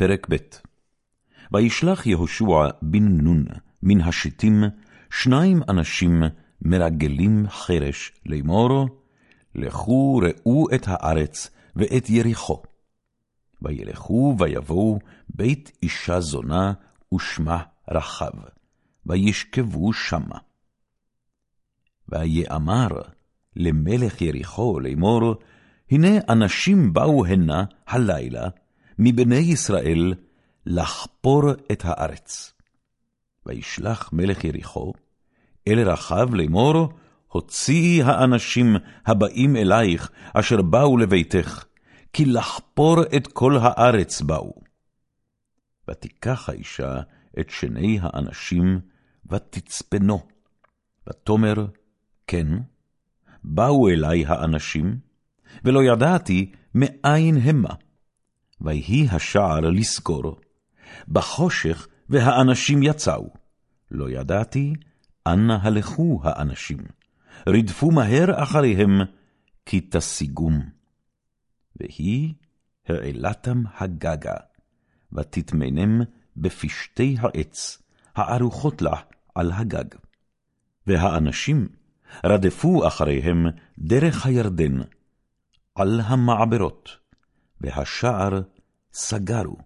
פרק ב' וישלח יהושע בן נון מן השיטים שניים אנשים מרגלים חרש לאמור, לכו ראו את הארץ ואת יריחו. וילכו ויבואו בית אישה זונה ושמה רחב, וישכבו שמה. ויאמר למלך יריחו לאמור, הנה אנשים באו הנה הלילה מבני ישראל לחפור את הארץ. וישלח מלך יריחו אל רחב לאמור, הוציאי האנשים הבאים אלייך, אשר באו לביתך, כי לחפור את כל הארץ באו. ותיקח האישה את שני האנשים, ותצפנו. ותאמר, כן, באו אלי האנשים, ולא ידעתי מאין המה. ויהי השער לסגור, בחושך והאנשים יצאו. לא ידעתי, אנה הלכו האנשים. רדפו מהר אחריהם, כי תשיגום. והיא העלתם הגגה, ותטמנם בפשתי העץ, הערוכות לה על הגג. והאנשים רדפו אחריהם דרך הירדן, על המעברות, והשער סגרו,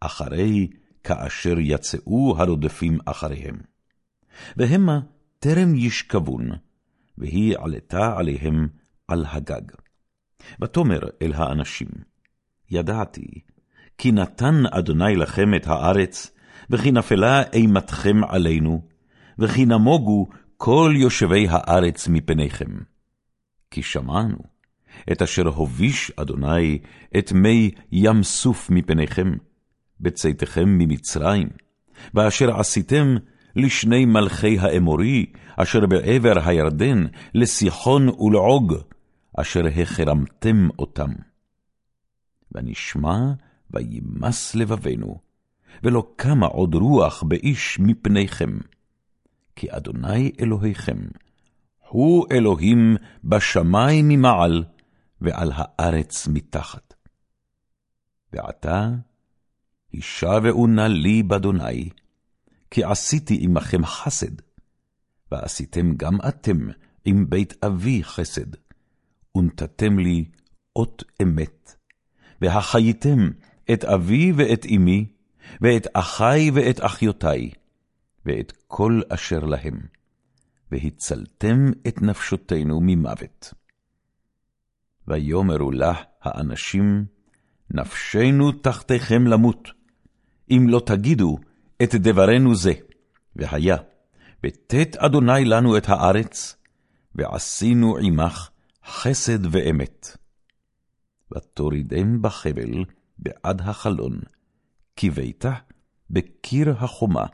אחרי כאשר יצאו הרודפים אחריהם. והמה טרם ישכבון, והיא עלתה עליהם על הגג. ותאמר אל האנשים, ידעתי, כי נתן אדוני לכם את הארץ, וכי נפלה אימתכם עלינו, וכי נמוגו כל יושבי הארץ מפניכם. כי שמענו את אשר הוביש אדוני את מי ים סוף מפניכם, בצאתכם ממצרים, ואשר עשיתם לשני מלכי האמורי, אשר בעבר הירדן, לסיחון ולעוג, אשר החרמתם אותם. ונשמע וימס לבבנו, ולא קמה עוד רוח באיש מפניכם. כי אדוני אלוהיכם, הוא אלוהים בשמיים ממעל, ועל הארץ מתחת. ועתה, הישבעו נא לי באדוני, כי עשיתי עמכם חסד, ועשיתם גם אתם עם בית אבי חסד, ונתתם לי אות אמת, והחייתם את אבי ואת אמי, ואת אחי ואת אחיותי, ואת כל אשר להם, והצלתם את נפשותינו ממוות. ויאמרו לה האנשים, נפשנו תחתיכם למות, אם לא תגידו את דברנו זה. והיה, ותת אדוני לנו את הארץ, ועשינו עמך חסד ואמת. ותורידם בחבל בעד החלון, כי ביתה בקיר החומה,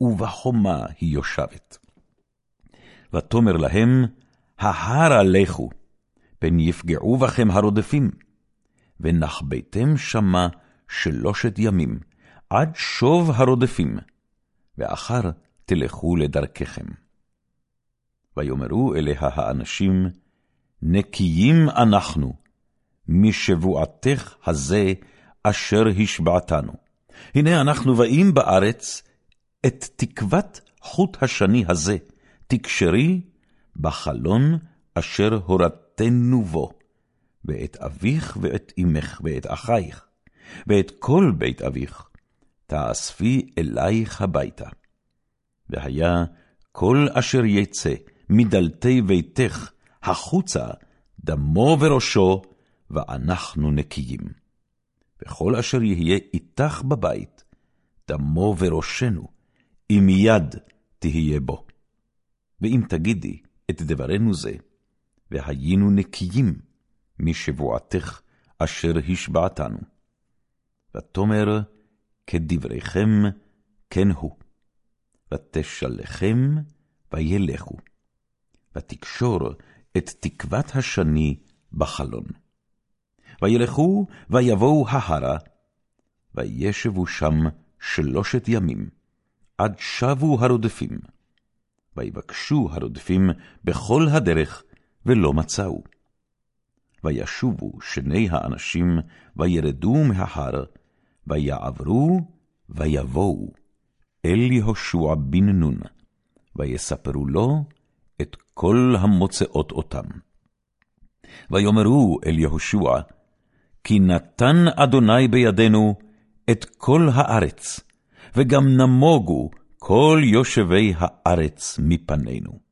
ובחומה היא יושבת. ותאמר להם, ההרה לכו, פן יפגעו בכם הרודפים, ונחבאתם שמה שלושת ימים, עד שוב הרודפים, ואחר תלכו לדרככם. ויאמרו אליה האנשים, נקיים אנחנו משבועתך הזה אשר השבעתנו. הנה אנחנו באים בארץ, את תקוות חוט השני הזה תקשרי בחלון אשר הורדתנו בו, ואת אביך ואת אמך ואת אחייך, ואת כל בית אביך, תאספי אלייך הביתה. והיה כל אשר יצא מדלתי ביתך החוצה, דמו וראשו, ואנחנו נקיים. וכל אשר יהיה איתך בבית, דמו וראשנו, אם יד תהיה בו. ואם תגידי את דברנו זה, והיינו נקיים משבועתך אשר השבעתנו. ותאמר, כדבריכם כן הוא. ותשלחם וילכו. ותקשור את תקוות השני בחלון. וילכו ויבואו ההרה, וישבו שם שלושת ימים, עד שבו הרודפים. ויבקשו הרודפים בכל הדרך, ולא מצאו. וישובו שני האנשים, וירדו מההר, ויעברו, ויבואו אל יהושע בן נון, ויספרו לו את כל המוצאות אותם. ויאמרו אל יהושע, כי נתן אדוני בידינו את כל הארץ, וגם נמוגו כל יושבי הארץ מפנינו.